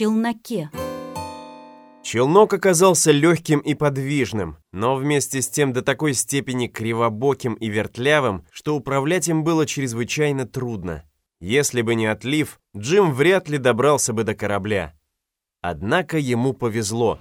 челноке. Челнок оказался легким и подвижным, но вместе с тем до такой степени кривобоким и вертлявым, что управлять им было чрезвычайно трудно. Если бы не отлив, Джим вряд ли добрался бы до корабля. Однако ему повезло.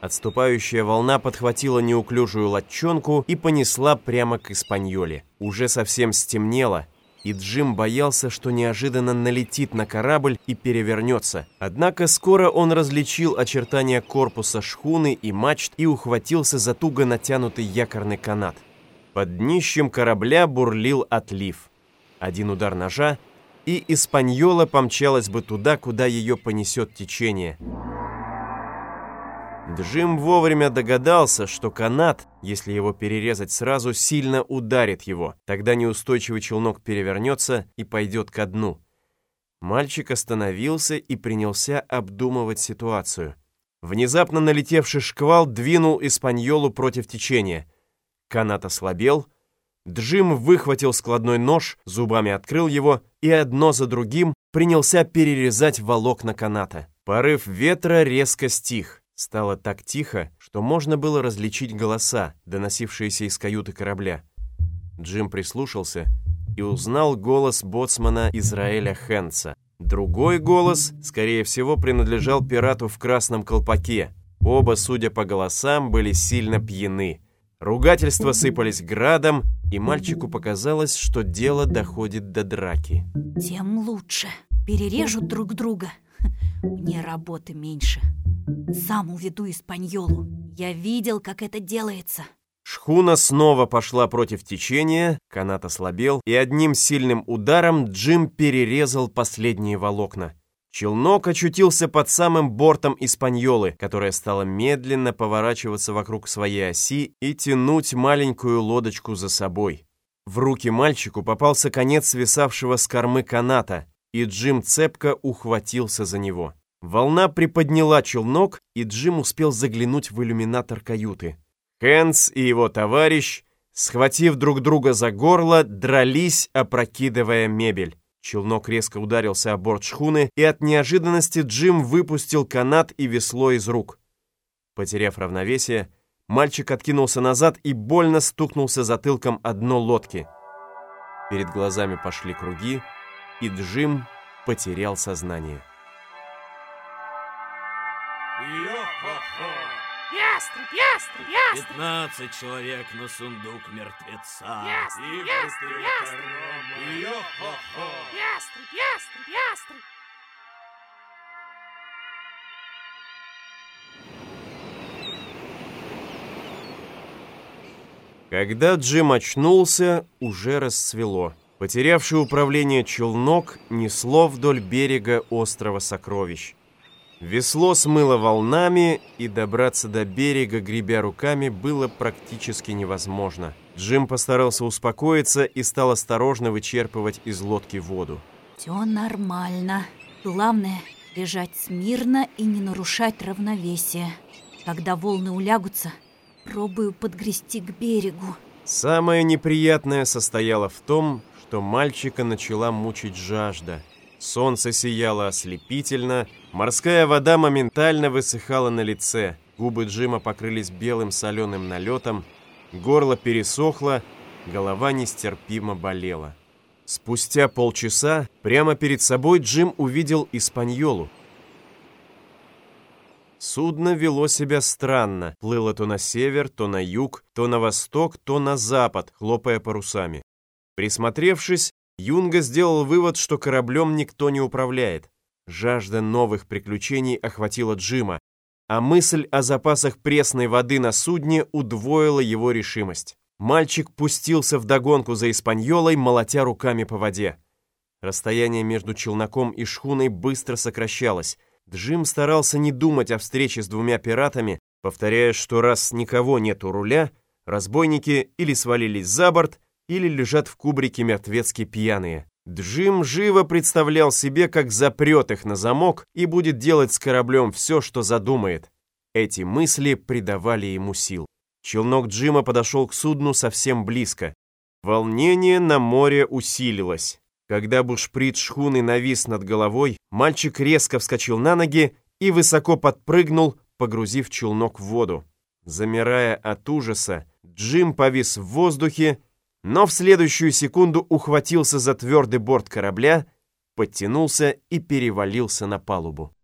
Отступающая волна подхватила неуклюжую лодчонку и понесла прямо к Испаньоле. Уже совсем стемнело, и Джим боялся, что неожиданно налетит на корабль и перевернется. Однако скоро он различил очертания корпуса шхуны и мачт и ухватился за туго натянутый якорный канат. Под днищем корабля бурлил отлив. Один удар ножа, и Испаньола помчалась бы туда, куда ее понесет течение. Джим вовремя догадался, что канат, если его перерезать сразу, сильно ударит его. Тогда неустойчивый челнок перевернется и пойдет ко дну. Мальчик остановился и принялся обдумывать ситуацию. Внезапно налетевший шквал двинул Испаньолу против течения. Канат ослабел. Джим выхватил складной нож, зубами открыл его и одно за другим принялся перерезать волокна каната. Порыв ветра резко стих. Стало так тихо, что можно было различить голоса, доносившиеся из каюты корабля. Джим прислушался и узнал голос боцмана Израэля Хенца. Другой голос, скорее всего, принадлежал пирату в красном колпаке. Оба, судя по голосам, были сильно пьяны. Ругательства сыпались градом, и мальчику показалось, что дело доходит до драки. Тем лучше. Перережут друг друга. Мне работы меньше. Сам уведу Испаньолу. Я видел, как это делается. Шхуна снова пошла против течения, канат ослабел, и одним сильным ударом Джим перерезал последние волокна. Челнок очутился под самым бортом Испаньолы, которая стала медленно поворачиваться вокруг своей оси и тянуть маленькую лодочку за собой. В руки мальчику попался конец свисавшего с кормы каната, и Джим цепко ухватился за него. Волна приподняла челнок, и Джим успел заглянуть в иллюминатор каюты. Хэнс и его товарищ, схватив друг друга за горло, дрались, опрокидывая мебель. Челнок резко ударился о борт шхуны, и от неожиданности Джим выпустил канат и весло из рук. Потеряв равновесие, мальчик откинулся назад и больно стукнулся затылком о дно лодки. Перед глазами пошли круги, и Джим потерял сознание. Ястреб, ястреб, ястреб! Пятнадцать человек на сундук мертвеца. Ястреб, ястреб, ястреб. Йо-хо-хо! Ястреб, ястреб, ястреб! Когда Джим очнулся, уже расцвело. Потерявший управление челнок несло вдоль берега острова Сокровищ. Весло смыло волнами, и добраться до берега, гребя руками, было практически невозможно. Джим постарался успокоиться и стал осторожно вычерпывать из лодки воду. Все нормально. Главное — лежать смирно и не нарушать равновесие. Когда волны улягутся, пробую подгрести к берегу. Самое неприятное состояло в том, что мальчика начала мучить жажда. Солнце сияло ослепительно, морская вода моментально высыхала на лице, губы Джима покрылись белым соленым налетом, горло пересохло, голова нестерпимо болела. Спустя полчаса прямо перед собой Джим увидел Испаньолу. Судно вело себя странно, плыло то на север, то на юг, то на восток, то на запад, хлопая парусами. Присмотревшись, Юнга сделал вывод, что кораблем никто не управляет. Жажда новых приключений охватила Джима, а мысль о запасах пресной воды на судне удвоила его решимость. Мальчик пустился в догонку за Испаньолой, молотя руками по воде. Расстояние между челноком и шхуной быстро сокращалось. Джим старался не думать о встрече с двумя пиратами, повторяя, что раз никого нет у руля, разбойники или свалились за борт, или лежат в кубрике мертвецки пьяные. Джим живо представлял себе, как запрет их на замок и будет делать с кораблем все, что задумает. Эти мысли придавали ему сил. Челнок Джима подошел к судну совсем близко. Волнение на море усилилось. Когда бушприт шхуны навис над головой, мальчик резко вскочил на ноги и высоко подпрыгнул, погрузив челнок в воду. Замирая от ужаса, Джим повис в воздухе, но в следующую секунду ухватился за твердый борт корабля, подтянулся и перевалился на палубу.